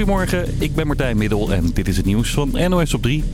Goedemorgen, ik ben Martijn Middel en dit is het nieuws van NOS op 3.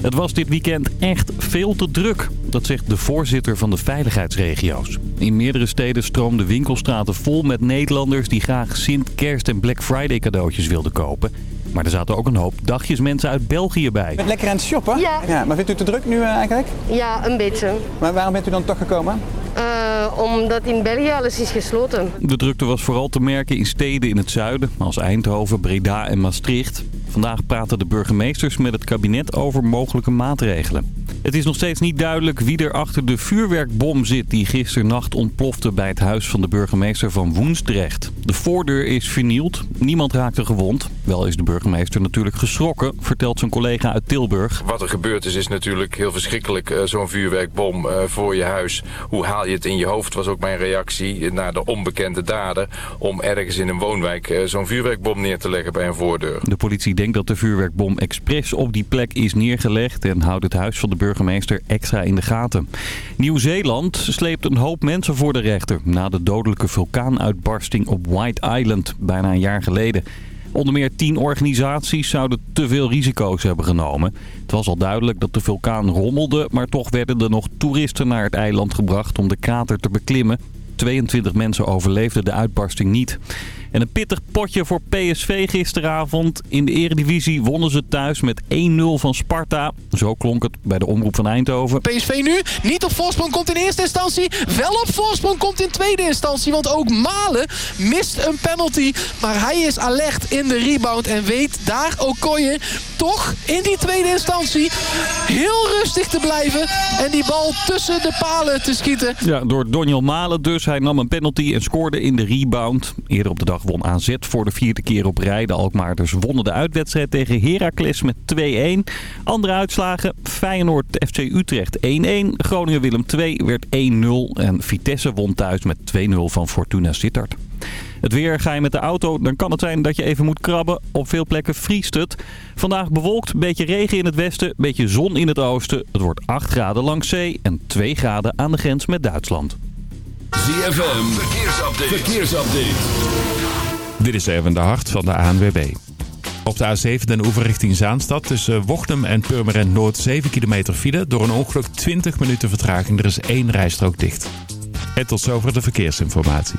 Het was dit weekend echt veel te druk, dat zegt de voorzitter van de veiligheidsregio's. In meerdere steden stroomden winkelstraten vol met Nederlanders die graag Sint, Kerst en Black Friday cadeautjes wilden kopen. Maar er zaten ook een hoop dagjes mensen uit België bij. Je bent lekker aan het shoppen? Ja. ja maar vindt u het te druk nu eh, eigenlijk? Ja, een beetje. Maar waarom bent u dan toch gekomen? Uh, omdat in België alles is gesloten. De drukte was vooral te merken in steden in het zuiden, als Eindhoven, Breda en Maastricht. Vandaag praten de burgemeesters met het kabinet over mogelijke maatregelen. Het is nog steeds niet duidelijk wie er achter de vuurwerkbom zit die gisternacht ontplofte bij het huis van de burgemeester van Woensdrecht. De voordeur is vernield, niemand raakte gewond. Wel is de burgemeester natuurlijk geschrokken, vertelt zijn collega uit Tilburg. Wat er gebeurd is, is natuurlijk heel verschrikkelijk. Uh, Zo'n vuurwerkbom uh, voor je huis. Hoe haal je het in je hoofd, was ook mijn reactie naar de onbekende dader... om ergens in een woonwijk uh, zo'n vuurwerkbom neer te leggen bij een voordeur. De politie denkt dat de vuurwerkbom expres op die plek is neergelegd... en houdt het huis van de burgemeester extra in de gaten. Nieuw-Zeeland sleept een hoop mensen voor de rechter... na de dodelijke vulkaanuitbarsting op White Island bijna een jaar geleden... Onder meer tien organisaties zouden te veel risico's hebben genomen. Het was al duidelijk dat de vulkaan rommelde, maar toch werden er nog toeristen naar het eiland gebracht om de krater te beklimmen. 22 mensen overleefden de uitbarsting niet. En een pittig potje voor PSV gisteravond. In de eredivisie wonnen ze thuis met 1-0 van Sparta. Zo klonk het bij de omroep van Eindhoven. PSV nu niet op voorsprong komt in eerste instantie. Wel op voorsprong komt in tweede instantie. Want ook Malen mist een penalty. Maar hij is alert in de rebound. En weet daar Okoye toch in die tweede instantie heel rustig te blijven. En die bal tussen de palen te schieten. Ja, door Donjel Malen dus. Hij nam een penalty en scoorde in de rebound. Eerder op de dag won AZ voor de vierde keer op rij. De Alkmaarders wonnen de uitwedstrijd tegen Heracles met 2-1. Andere uitslagen. Feyenoord FC Utrecht 1-1. Groningen-Willem 2 werd 1-0. En Vitesse won thuis met 2-0 van Fortuna Sittard. Het weer ga je met de auto, dan kan het zijn dat je even moet krabben. Op veel plekken vriest het. Vandaag bewolkt, beetje regen in het westen, beetje zon in het oosten. Het wordt 8 graden langs zee en 2 graden aan de grens met Duitsland. ZFM, verkeersupdate. verkeersupdate. Dit is even de hart van de ANWB. Op de A7 den oever richting Zaanstad tussen Wochtem en Purmerend Noord 7 kilometer file. Door een ongeluk 20 minuten vertraging. Er is één rijstrook dicht. En tot zover de verkeersinformatie.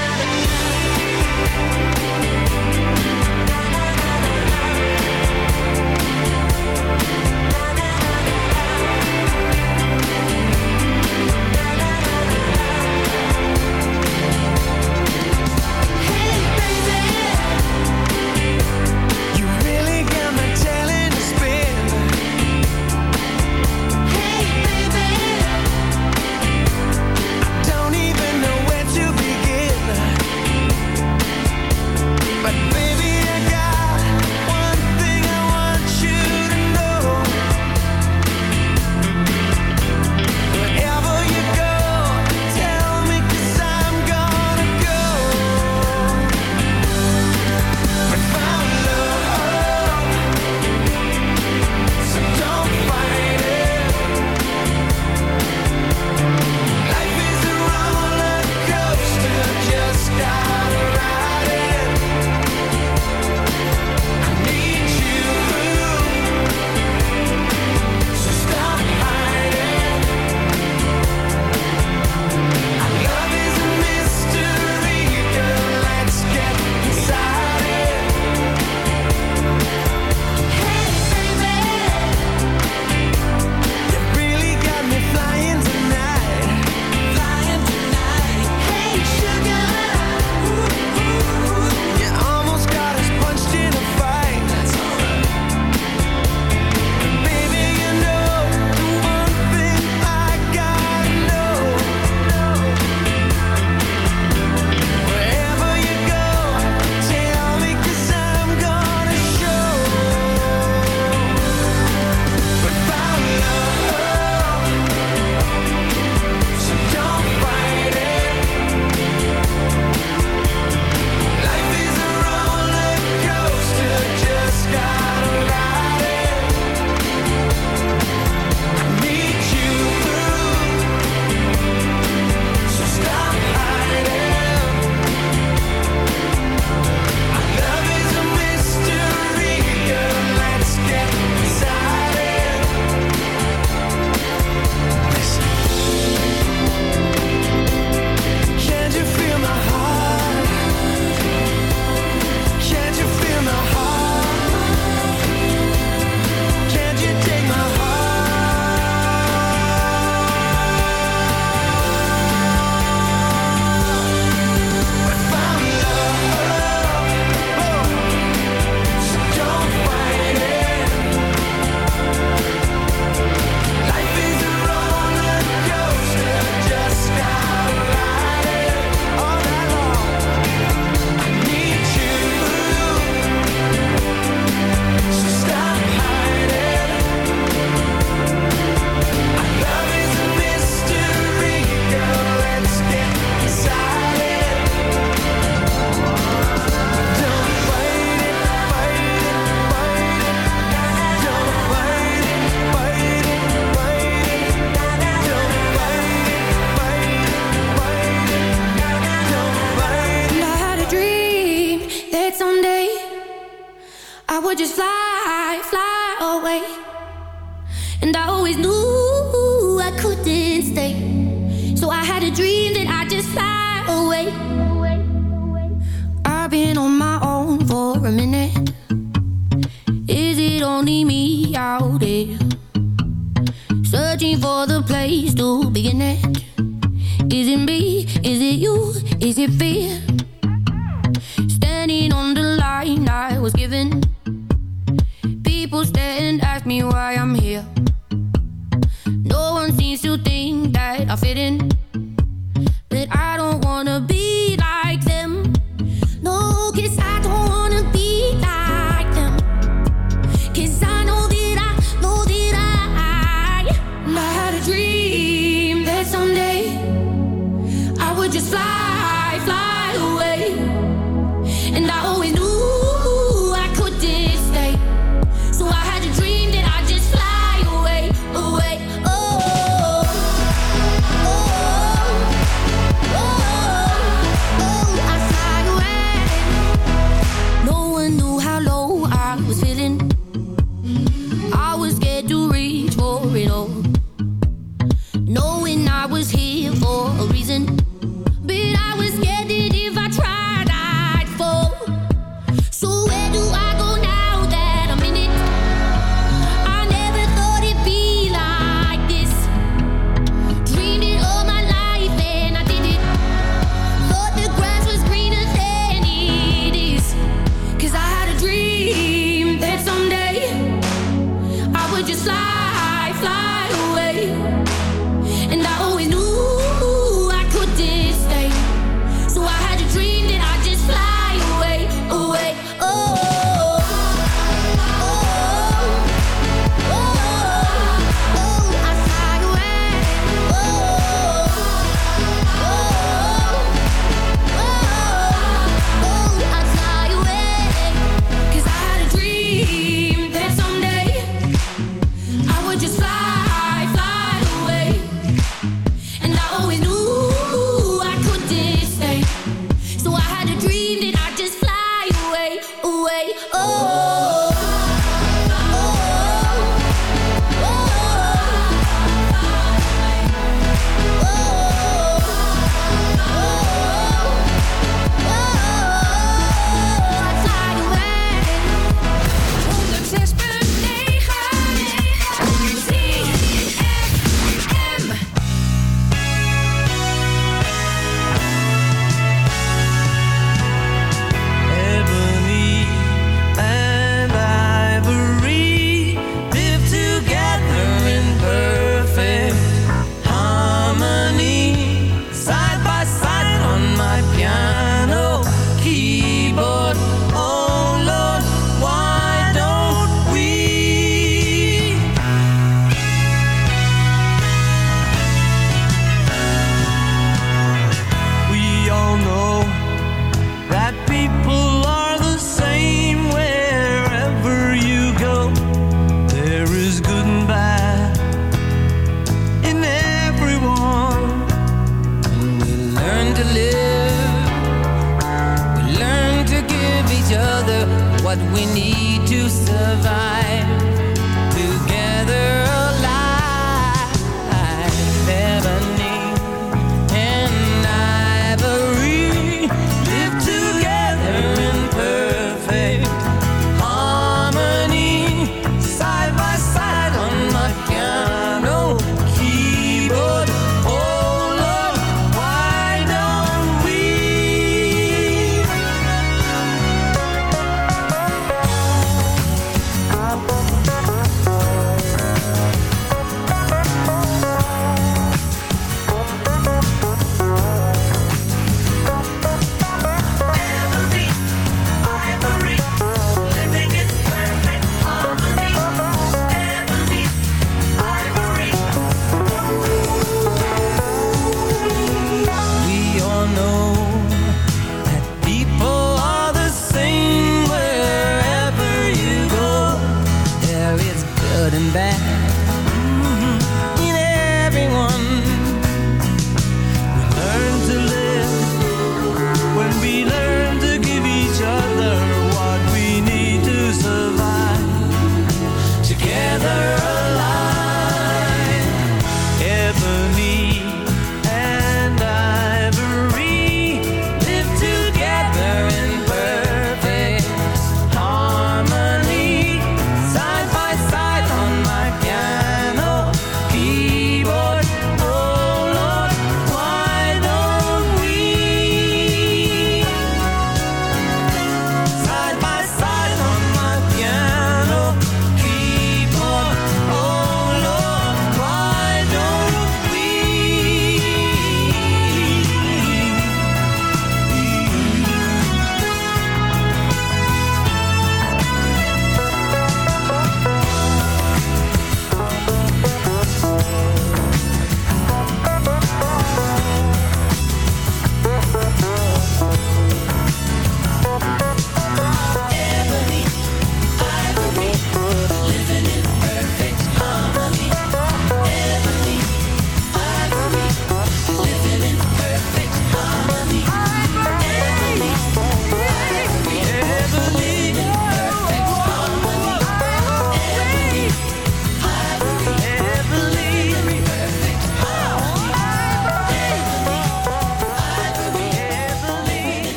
Was given.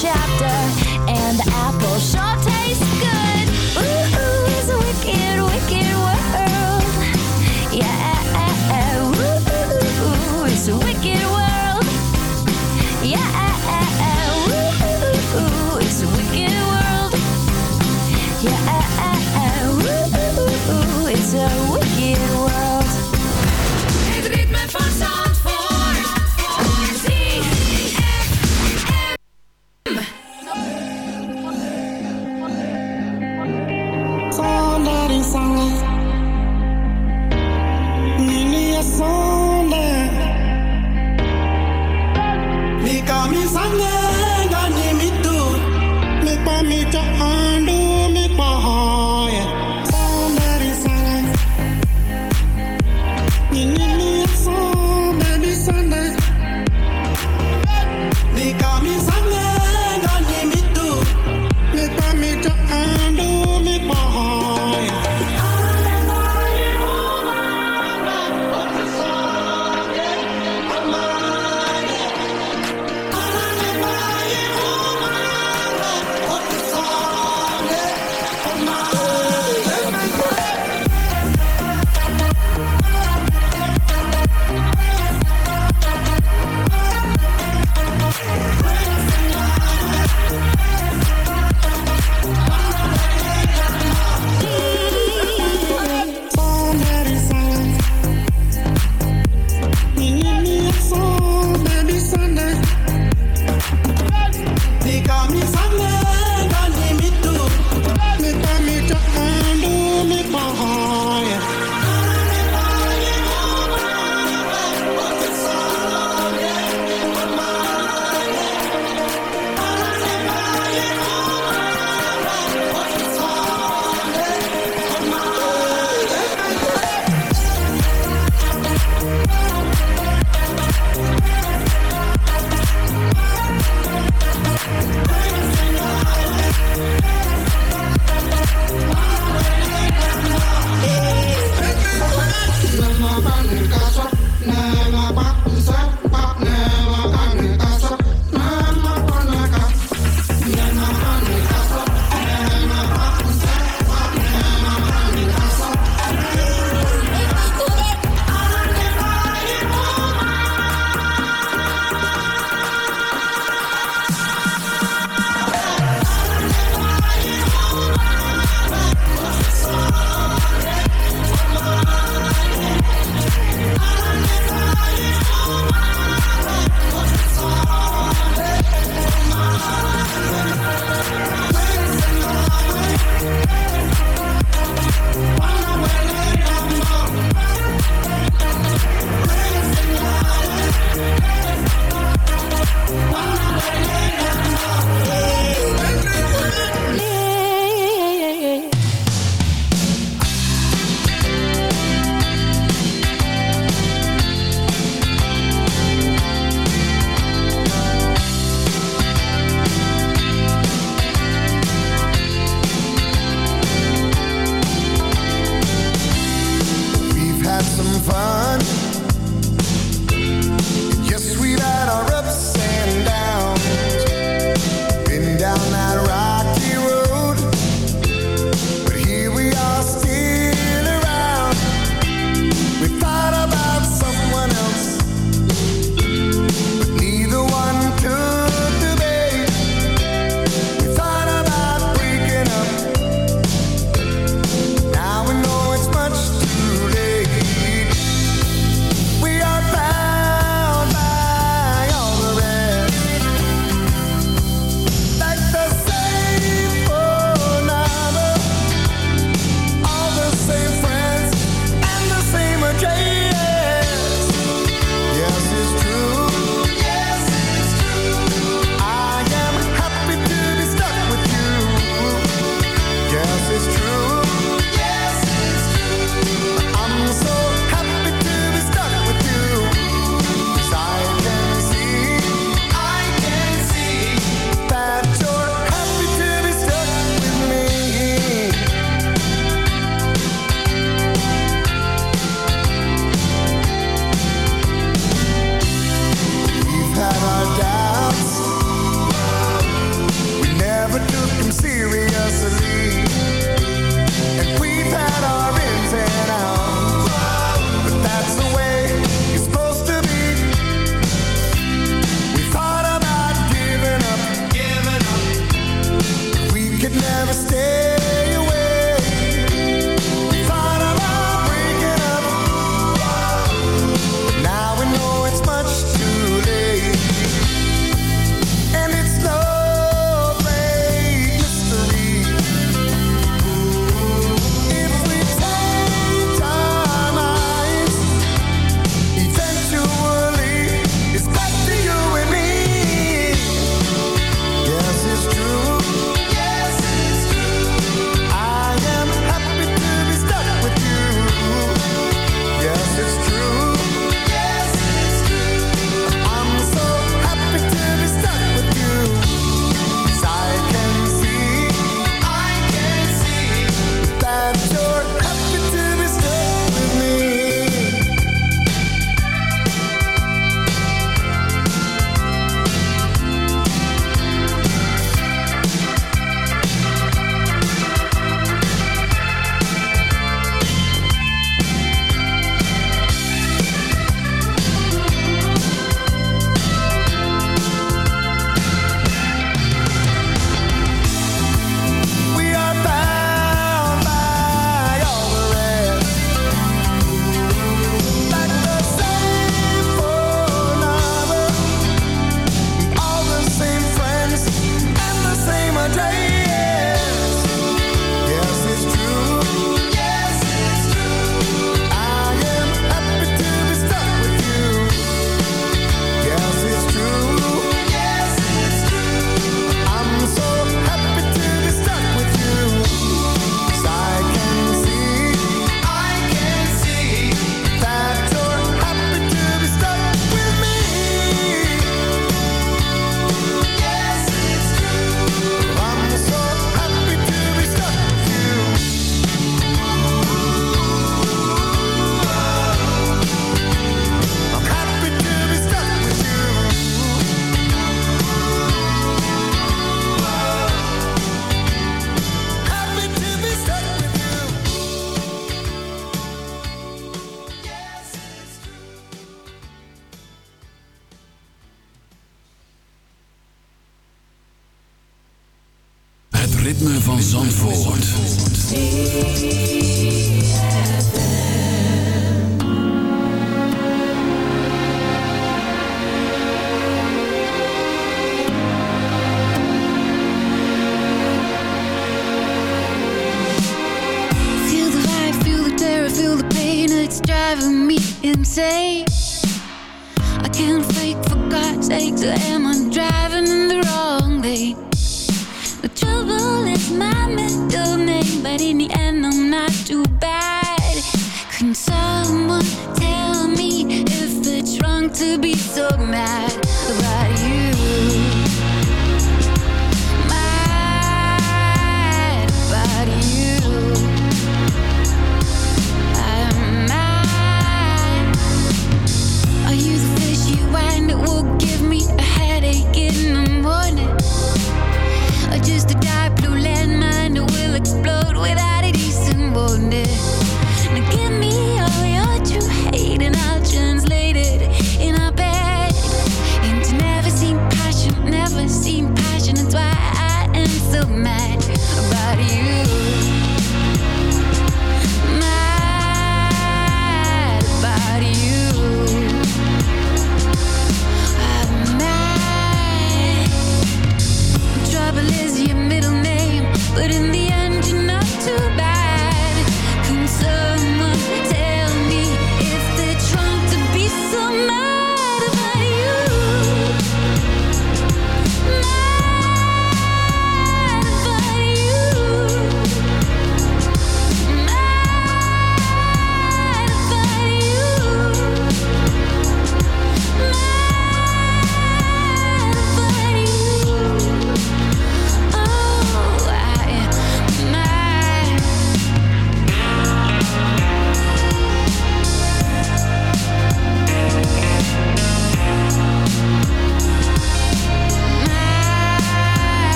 chapter and the.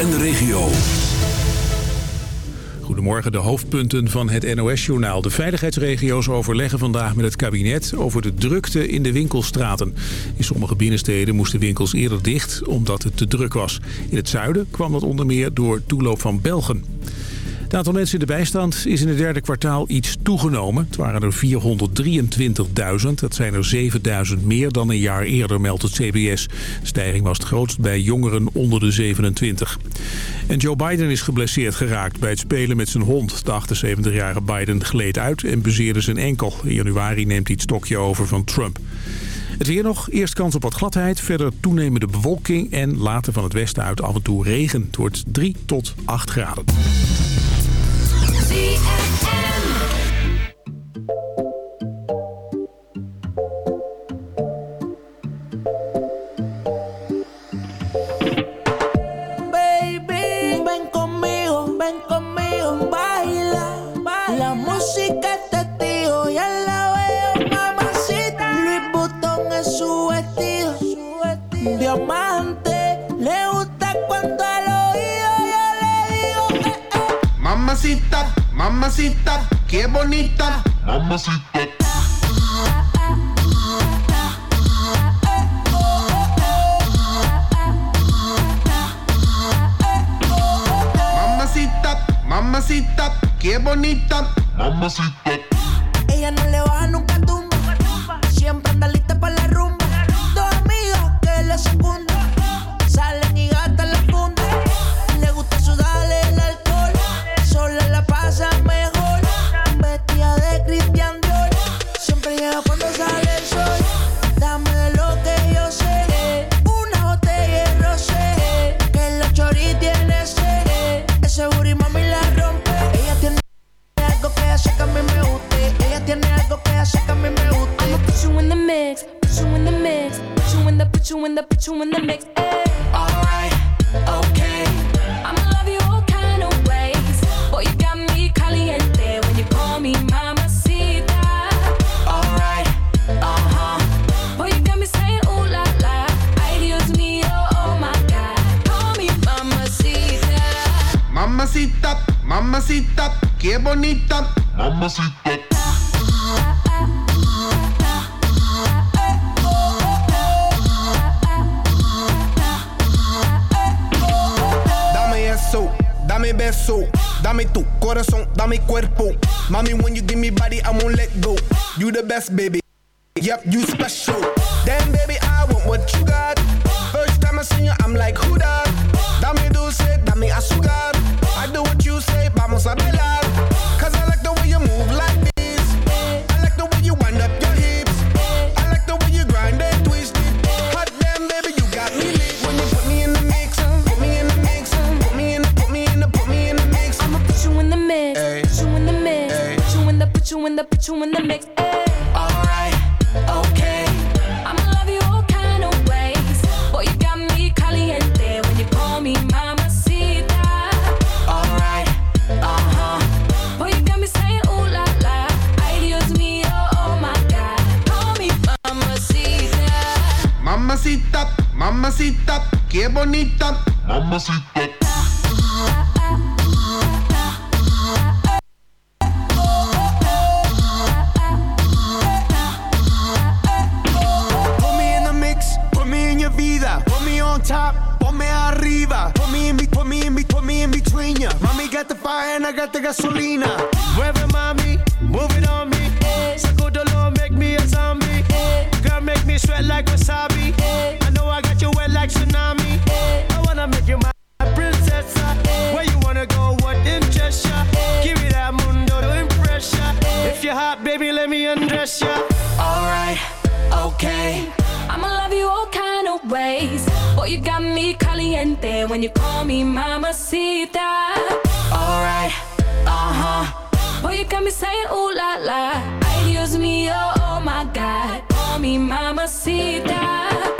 En de regio. Goedemorgen, de hoofdpunten van het NOS-journaal. De veiligheidsregio's overleggen vandaag met het kabinet over de drukte in de winkelstraten. In sommige binnensteden moesten winkels eerder dicht omdat het te druk was. In het zuiden kwam dat onder meer door toeloop van Belgen. Het aantal mensen in de bijstand is in het derde kwartaal iets toegenomen. Het waren er 423.000. Dat zijn er 7.000 meer dan een jaar eerder, meldt het CBS. De stijging was het grootst bij jongeren onder de 27. En Joe Biden is geblesseerd geraakt bij het spelen met zijn hond. De 78-jarige Biden gleed uit en bezeerde zijn enkel. In januari neemt hij het stokje over van Trump. Het weer nog. Eerst kans op wat gladheid. Verder toenemende bewolking. En later van het westen uit af en toe regen. Het wordt 3 tot 8 graden. Mamacita, mamacita, qué bonita. Mamacita. Mamacita, mamacita, qué bonita. Mamacita. Ella no Mamacita, mamacita, qué bonita. Mamacita. Put me in the mix, put me in your vida. Put me on top, ponme arriba. Put me in, be- put me in, be- put me in between ya. Mommy got the fire and I got the gasolina. Mueve mami, wasabi. I know I got you wet like tsunami. I wanna make you my princess. Where you wanna go? What interest ya? Give me that mundo to impress ya. If you're hot, baby, let me undress ya. Alright, okay. I'ma love you all kind of of ways. Boy, you got me caliente when you call me mamacita. Alright, uh huh. Boy, you got me saying ooh la la. Ay, Dios mío, oh my God. Call me mamacita.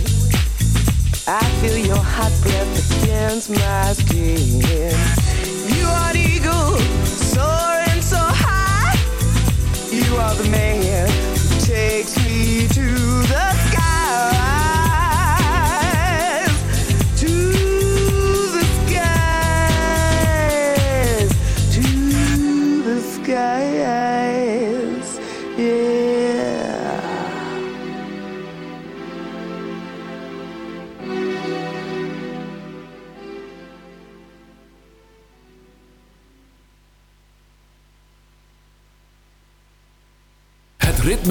I feel your hot breath against my skin. You are eagle, soaring so high. You are the man.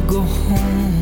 go home.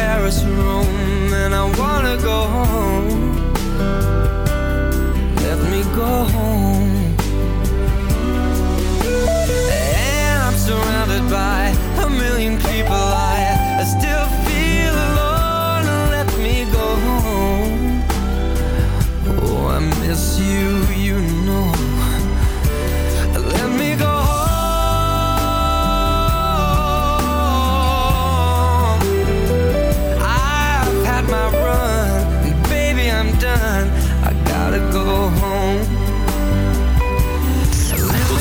Paris and Rome, and I wanna go home. Let me go home. And I'm surrounded by a million people. I, I still feel alone. Let me go home. Oh, I miss you. You.